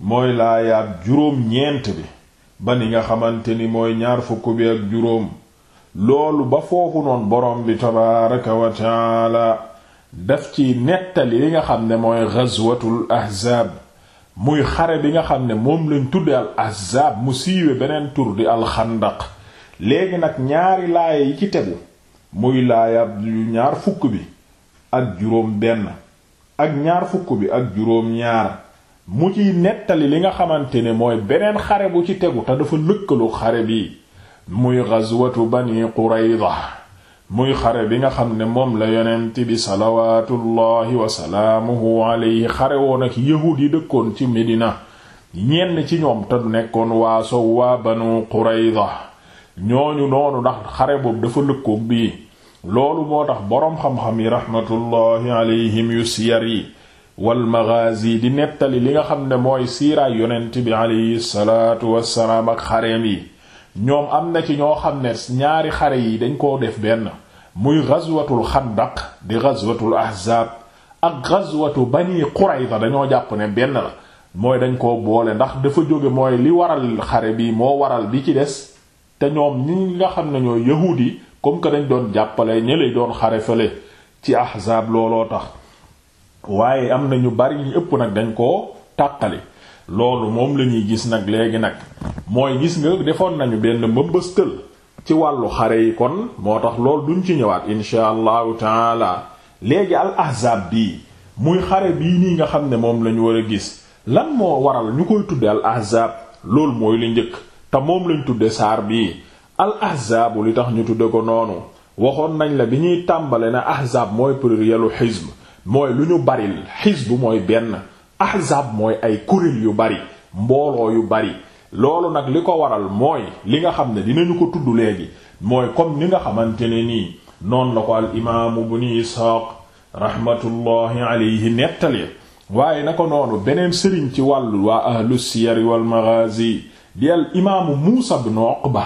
mooy laayaab juróom ñeent bi ba ni nga xamante ni mooy ñaar fukk bi ak juróom loolu ba foofu noon boroom bi tabaaraka wa taala daf ci nettali li nga xam ne mooy ghazwatul ahzaab muy xare bi nga xam ne moom lañ tudde al ahzaab mu siiwe beneen tur di al xandaq léegi nag ñaari laaya yi ci tegu muy laaya ñaar fukk bi ak juróom benn ak ñaar fukk bi ak juróom ñaar mu ciy nettali li nga xamante ne mooy beneen xare bu ci tegu te dafa lëkkalu xare bi muy ghazwatu bani qurayza muy xare bi nga xam ne moom la yonent bi salawaatullahi wa salaamuhu alayhi xare woon ak yahuud yi dëkkoon ci Medina ñenn ci ñoom te nekkoon waa sow waa banu qurayza ñooñu noonu ndax xare boobu dafa lëkkoog bii loolu moo tax boroom xam-xam yi rahmatullahi alayhim yu siyar yi wal maghazi di nettali li nga xam ne mooy siiraay yonent bi alayhi salaatu wassalaam ak xareem yi ñoom am na ci ñoo xam ne ñaari xare yi dañ koo def benn muy ghazwatul xandaq di ghazwatul ahzaab ak ghazwatu bani qurayza dañoo jàpp ne benn la mooy dañ koo boole ndax dafa jóge mooy li waral xare bi moo waral bi ci des te ñoom ñi nga xam ne ñooy yahuud yi comme que dañ doon jàppale ñi lay doon xare fële ci ahzaab looloo tax waaye am na ñu bari ñu ëpp nag dañ koo tàqali loolu moom la ñuy gis nag léegi nag mooy gis nga defoon nañu benn mbëmbëstal ci wàllu xare yi kon moo tax loolu duñ ci ñëwaat insha allahu taala léegi al ahzaab bii muy xare bii nii nga xam ne moom lañu war a gis lan moo waral ñu koy tudde al ahzaab loolu mooy li njëkk te moom lañ tudde saar bii al ahzaabu li tax ñu tudde ko noonu waxoon nañ la bi ñuy tàmbale na ahzaab mooy plurielu xisb mooy lu ñu baril xisb mooy benn ahzaab mooy ay kuréel yu bari mbooloo yu bari loolu nag li ko waral mooy li nga xam ne dinañu ko tudd léegi mooy comme ni nga xamante ne nii noonu la ko al imaamu ibn Isaaq rahmatullahi alayhi nettali waaye na ko noonu beneen sëriñ ci wàllu waa ahlu siyar wal maghazi di al imaamu muusa ibn uqba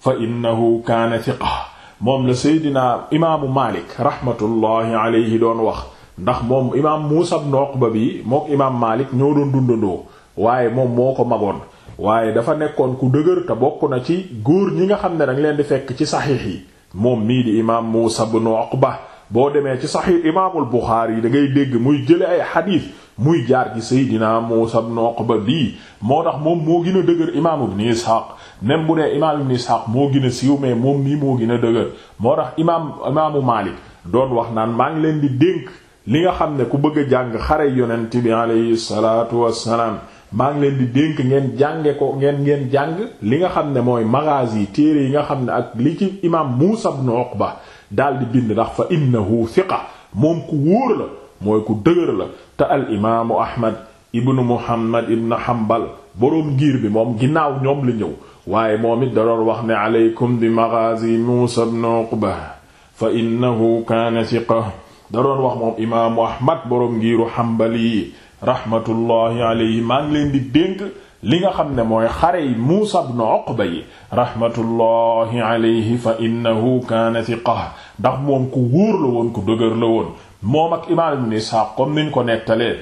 fa innahu kaana thiqa moom la seydina imaamu maalik rahmatullahi alayhi doon wax ndax moom imaam muusa ibn uqba bi mook imaam maalik ñoo doon dundandoo waaye moom moo ko magoon waaye dafa nekkoon ku dëgër te bokk na ci góor ñi nga xam ne dañ leen di fekk ci saxiix yi moom mii di imaam Muusa ibn Uqba boo demee ci saxiix imaamul Buxaari yi da ngay dégg muy jële ay xadiis muy jaar ci Seydina Muusa ibn Uqba bii moo tax moom moo gën a dëgër imaam Ibn Isxaaq même bu dee imaam Ibn Isxaaq moo gën a siiw mais moom nii moo gën a dëgër moo tax imaam imaamu Maalik doon wax naan maa ngi leen di dénk li nga xam ne ku bëgg a jàng xare yonent bi alayhi salaatu wassalaam maa ngi leen di dénk ngeen jànge ko ngeen ngeen jàng li nga xam ne mooy magazi yi téere yi nga xam ne ak li ci imaam Muusa ibn Uqba daal di bind ndax fa innahu thiqa moom ku wóor la mooy ku dëgër la te al imaamu Ahmad ibnu Muhammad ibnu Hanbal boroom giir bi moom ginnaaw ñoom la ñëw waaye moom it da doon wax ne aleykum bi magazi Muusa ibn Uqba fa innahu kaana thiqa da doon wax moom imaamu ahmad boroom ngiiru xambali rahmatullahi alayhi maa ngi leen di dénk li nga xam ne mooy xare yi Muusa ibn Uqba yi rahmatullahi alayhi fa innahu kaana thiqa ndax moom ku wóor la woon ku dëgër la woon moom ak imaam ibn Isxaaq comme niñ ko nettalee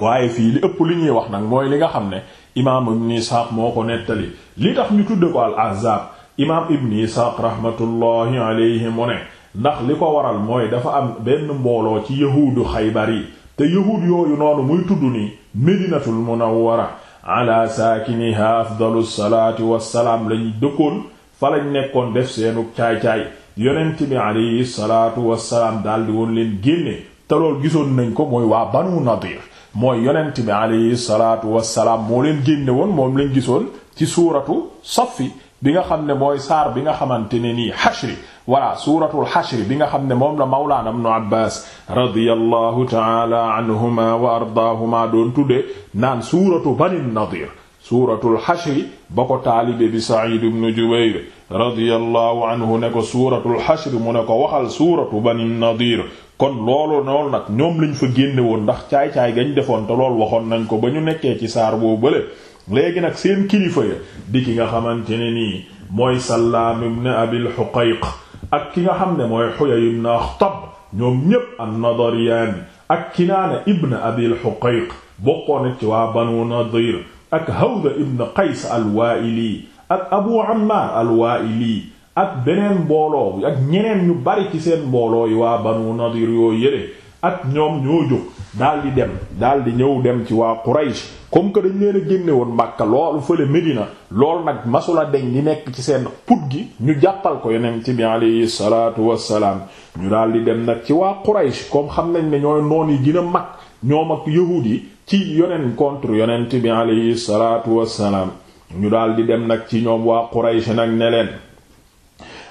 waaye fii li ëpp li ñuy wax nag mooy li nga xam ne imaam ibn Isaaq moo ko nettali li tax ñu tudde ko al ahzaab imaam ibn Isaaq rahmatullahi alayhi mu ne ndax li ko waral mooy dafa am benn mbooloo ci yahuudu Xaybar yi te yahuud yooyu noonu muy tudd nii Medinatul Munawwara ala saakiniha afdalu salaati wassalaam lañu dëkkoon fa lañ nekkoon def seenu caay-caay yonent bi alayhi salaatu wassalaam daldi woon leen génne te lool gisoon nañ ko mooy waa banu nadir mooy yonent bi alayhi salaatu wassalaam moo leen génne woon moom lañ gisoon ci suuratu safi bi nga xam ne mooy saar bi nga xamante ne nii xashri voilà suuratul xashri bi nga xam ne moom la mawlaana ibnu abbaas radiyallahu taala anhuma wa ardaahuma doon tudde naan suuratu bani nadir suuratul xashri ba ko taalibe bi Saciid ibnu Jubayr radiyallahu anhu ne ko suuratul xashri mu ne ko waxal suuratu bani nadiir kon loolu noonu nag ñoom lañ fa génne woon ndax caay-caay gañ defoon te loolu waxoon nañ ko ba ñu nekkee ci saar boo bële léegi nag seen kilifa ya di ki nga xamante ne nii mooy Sallaam ibn Abil Huqayq ak ki nga xam ne mooy Huyay ibn Akhtab ñoom ñépp an-Nadariyaan ak Kinaana ibn Abil Huqayq bokkoon ci waa Banu Nadir ak Hawza ibn Qays al-Waa'ili ak Abu Ammar al-Waa'ili ak beneen mbooloo bi ak ñeneen ñu bari ci seen mbooloo yi waa Banu Nadir yoo yële ak ñoom ñoo jóg daal di dem daal di ñëw dem ci waa Quraysh comme que dañ leen a génne woon Makka loolu fële Medina loolu nag masula deñ di nekk ci seen put gi ñu jàppal ko yonent bi alayhi salaatu wassalaam ñu daal di dem nag ci waa Quraysh comme xam nañ ne ñooy noon yi gën a mag ñoom ak yahuud yi ci yoneen contre yonent bi alayhi salaatu wassalaam ñu daal di dem nag ci ñoom waa Quraysh nag ne leen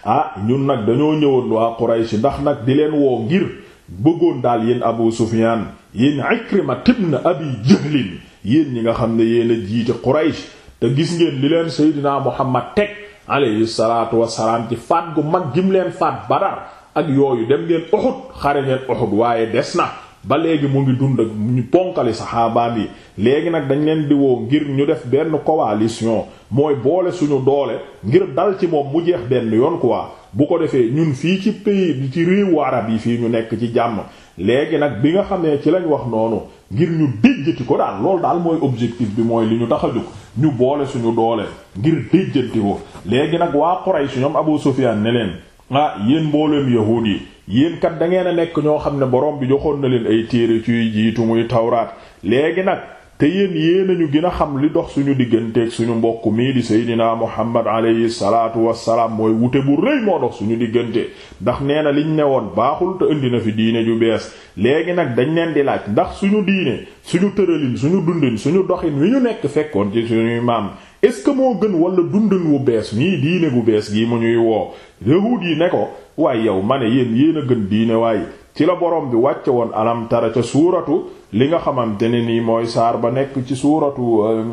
ah ñun nag dañoo ñëwoon waa Quraysh ndax nag di leen woo ngir bëggoon daal yéen Abu Sufyaan yéen Ikrima ibn Abi Jahlin yéen ñi nga xam ne yéen a jiite Quraysh te gis ngeen li leen Seydina Muhammad teg alayhi salaatu wassalaam ci faat gu mag jim leen faat Badar ak yooyu dem ngeen Uhud xare ngeen Uhud waaye des na ba léegi mu ngi dund ak ñu ponkali saxaabaan yi léegi nag dañ leen di woo ngir ñu def benn coalition mooy boole suñu doole ngir dal ci moom mu jeex benn yoon quoi bu ko defee ñun fii ci pays bi ci réewu arab yi fii ñu nekk ci jàmm léegi nag bi nga xamee ci lañ wax noonu ngir ñu déjjati ko daal loolu daal mooy objectif bi mooy li ñu tax a jóg ñu boole suñu doole ngir déjjati ko léegi nag waa Quraysh ñoom Abu Sufyan ne leen ah yéen mbooleem yahuud yi yéen kat da ngeen a nekk ñoo xam ne borom bi joxoon na leen ay téere ci jiitu muy tawraat léegi nag te yéen yéen a ñu gën a xam li dox suñu digganteeg suñu mbokk mii di Seydina Muhammad alayhi salaatu wassalaam mooy wute bu rëy moo dox suñu diggante ndax nee na liñ ne woon baaxul te indi na fi diine ju bees léegi nag dañ leen di laaj ndax suñu diine suñu tëralin suñu dundin suñu doxin wi ñu nekk fekkoon ci suñuy maam est-ce que moo gën wala dundin wu bees nii diine bu bees gii mu ñuy woo yahuud yi ne ko waaye yow ma ne yéen yéen a gën diine waaye ci la borom bi wàcce woon alam tara ca suuratu li nga xamante ne nii mooy saar ba nekk ci suuratu euh,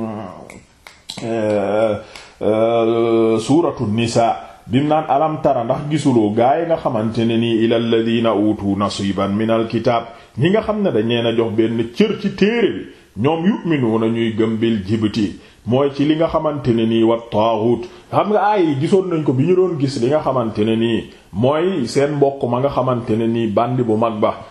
euh, euh, suuratu nisaa bim naan alam tara ndax gisuloo gaa yi nga xamante ne nii ila alladina utu nasiban min alkitab ñi nga xam ne dañ leen a jox benn cër ci téere bi ñoom yu'minuuna ñuy gëm bil jibti mooy ci li nga xamante ne nii wa taaxut xam nga aay yi gisoon nañ ko bi ñu doon gis li nga xamante ne nii mooy seen mbokk ma nga xamante ne nii bandi bu mag ba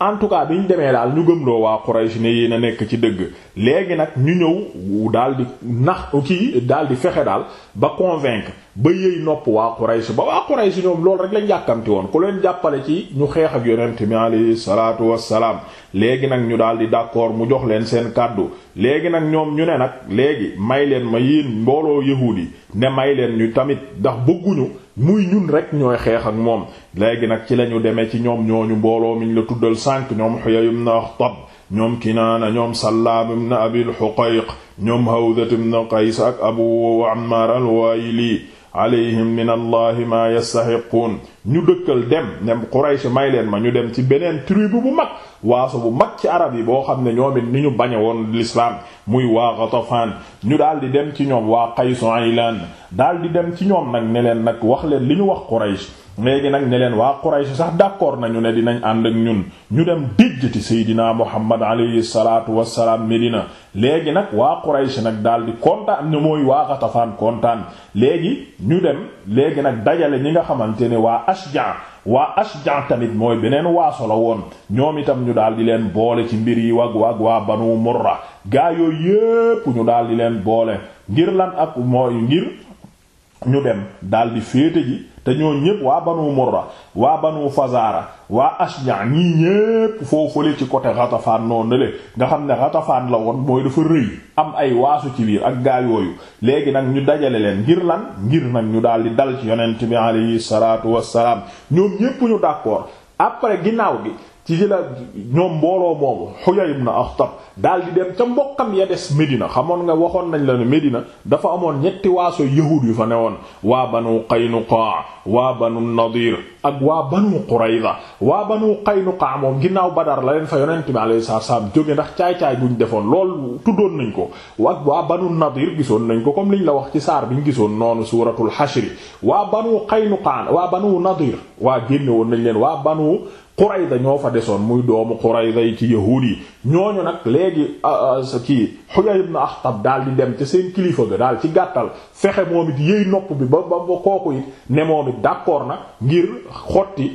en tout cas bi ñu demee daal ñu gëmloo waa Quraysh ne yéen a nekk ci dëgg léegi nag ñu ñëw daal di nax kii daal di fexe daal ba convaincre ba yëy nopp waa Quraysh ba waa Quraysh ñoom loolu rek lañ yàkkamti woon ku leen jàppale ci ñu xeex ak yonent mi alayhi salaatu wassalaam léegi nag ñu daal di d'accord mu jox leen seen kàddu léegi nag ñoom ñu ne nag léegi may leen ma yéen mbooloo yahuud yi ne may leen ñu tamit ndax bëgguñu muy ñun rek ñooy xeex ak moom léegi nag ci lañu demee ci ñoom ñooñu mbooloo miñ la tuddal sànk ñoom Huyay ibn Akhtab ñoom Kinaana ñoom Sallaam ibn Abil Huqayq ñoom Hawdat ibn Qays ak Abu Ammar al-Waayili alayhim min allahi maa yastaxiquun ñu dëkkal dem nem Quraysh may leen ma ñu dem ci beneen tribu bu mag waaso bu mag ci arab yi boo xam ne ñoom it ni ñu bañe woon l'islam muy waa Ghatafan ñu daal di dem ci ñoom waa Qaysu Aylaan daal di dem ci ñoom nag ne leen nag wax leen li ñu wax Quraysh léegi nag ne leen waa Quraysh sax d'accord nañu ne dinañ ànd ak ñun ñu dem dijjati Seydina Muhammad alayhi salaatu wassalaam Medina léegi nag waa Quraysh nag daal di kontaan ñu mooy waa Ghatafaan kontaan léegi ñu dem léegi nag dajale ñi nga xamante ne waa Ashja waa Ashja tamit mooy beneen waaso la woon ñoom itam ñu daal di leen boole ci mbir yi wag wag waa Banu Murra gaa yooyu yépp ñu daal di leen boole ngir lan ak mooy ngir ñu dem daal di féete ji te ñoo ñépp waa Banu Murra waa banu fazaara waa ashja ñii ñépp foofule ci côté Ghatafaan noonu le nga xam ne Ghatafaan la woon mooy dafa rëy am ay waasu ci biir ak gaa yooyu léegi nag ñu dajale leen ngir lan ngir nag ñu daal di dal ci yonent bi alayhi salaatu wassalaam ñoom ñépp ñu d'accord après ginnaaw gi ci gi la ñoom mbooloo moomu Huyay ibn Akhtab daal di dem ca mbokkam ya des Medina xamoon nga waxoon nañ la ne Medina dafa amoon ñetti waaso yahuud yu fa newoon waa Banu Qaynuqa waa Banu Nadir ak waa Banu Qurayza waa Banu Qaynuqa moom ginnaaw Badar la leen fa yonent bi alayhi salaam jóge ndax caay-caay guñ defoon lool tuddoon nañ ko ak waa Banu Nadir gisoon nañ ko comme liñ la wax ci saar biñ gisoon noonu suuratul Hashr waa Banu Qaynuqa waa Banu Nadir waa génne woon nañ leen waa Banu Qurayza ñoo fa desoon muy doomu Qurayza yi ci yahuud yi ñooñu nag léegi ah, ah, kii Huyay ibn Akhtab daal di dem ci seen kilifa ga daal ci gàttal fexe moom it yëy nopp bi ba ba kooku it ne moom it d'accord na ngir xotti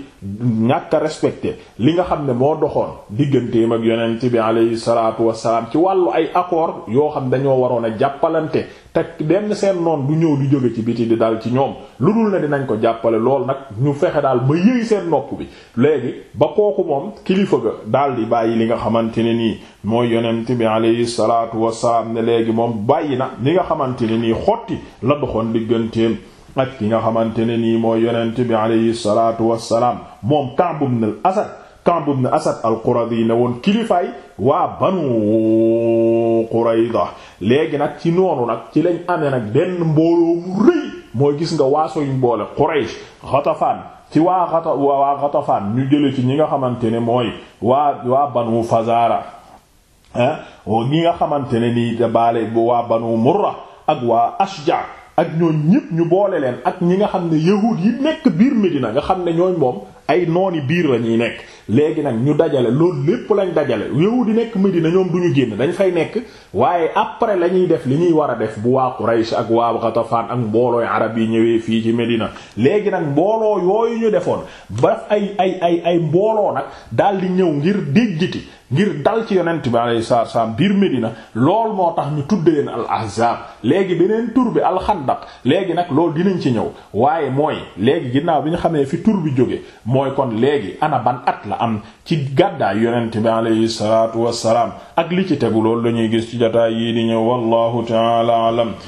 ñàkk a respecté li nga xam ne moo doxoon digganteem ak yonent bi alayhi salaatu wassalaam ci wàllu ay accord yoo xam dañoo waroon a jàppalante te benn seen noon du ñëw di jóge ci biti di dal ci ñoom lu dul ne dinañ ko jàppale lool nag ñu fexe daal ba yëy seen nopp bi léegi ba kooku moom kilifa ga daal di bàyyi li nga xamante ne nii mooy yonent bi alayhi salaatu wasalaam ne léegi moom bàyyi na li nga xamante ne nii xotti la doxoon digganteem ak ki nga xamante ne nii mooy yonent bi alayhi salaatu wasalaam moom Ka'b ibn al-Asad Ka'b ibn Asad al-Quradi ne woon kilifaay waa Banu Qurayda léegi nag ci noonu nag ci lañ amee nag benn mbooloo mu rëy mooy gis nga waaso yuñ boole Quraysh Ghatafan ci waa Ghata waa Ghatafan ñu jële ci ñi nga xamante ne mooy waa waa Banu Fazara ah ñi nga xamante ne nii da baale bu waa banu murra ak waa ashja ak ñoo ñépp ñu boole leen ak ñi nga xam ne yahuud yi nekk biir Medina nga xam ne ñooy moom ay nooni biir la ñuy nekk léegi nag ñu dajale loolu lépp lañ dajale yow di nekk Medina ñoom du ñu génn dañ fay nekk waaye après la ñuy def li ñuy war a def bu waa Quraysh ak waa Ghatafan ak mboolooy arab yi ñëwee fii ci Medina léegi nag mbooloo yooyu ñu defoon ba ay ay ay ay mbooloo nag daal di ñëw ngir déjjiti ngir dal ci yonent bi alayhi salaatu wassalaam biir Medina lool moo tax ñu tudde leen al ahzaab léegi beneen tur bi al xandaq léegi nag loolu dinañ ci ñëw waaye mooy léegi ginnaaw bi ñu xamee fi tur bi jóge mooy kon léegi ana ban at la am ci gàddaay yonent bi alayhi salaatu wassalaam ak li ci tegu loolu lañuy gis ci jotaay yii di ñëw wallahu ta'ala alam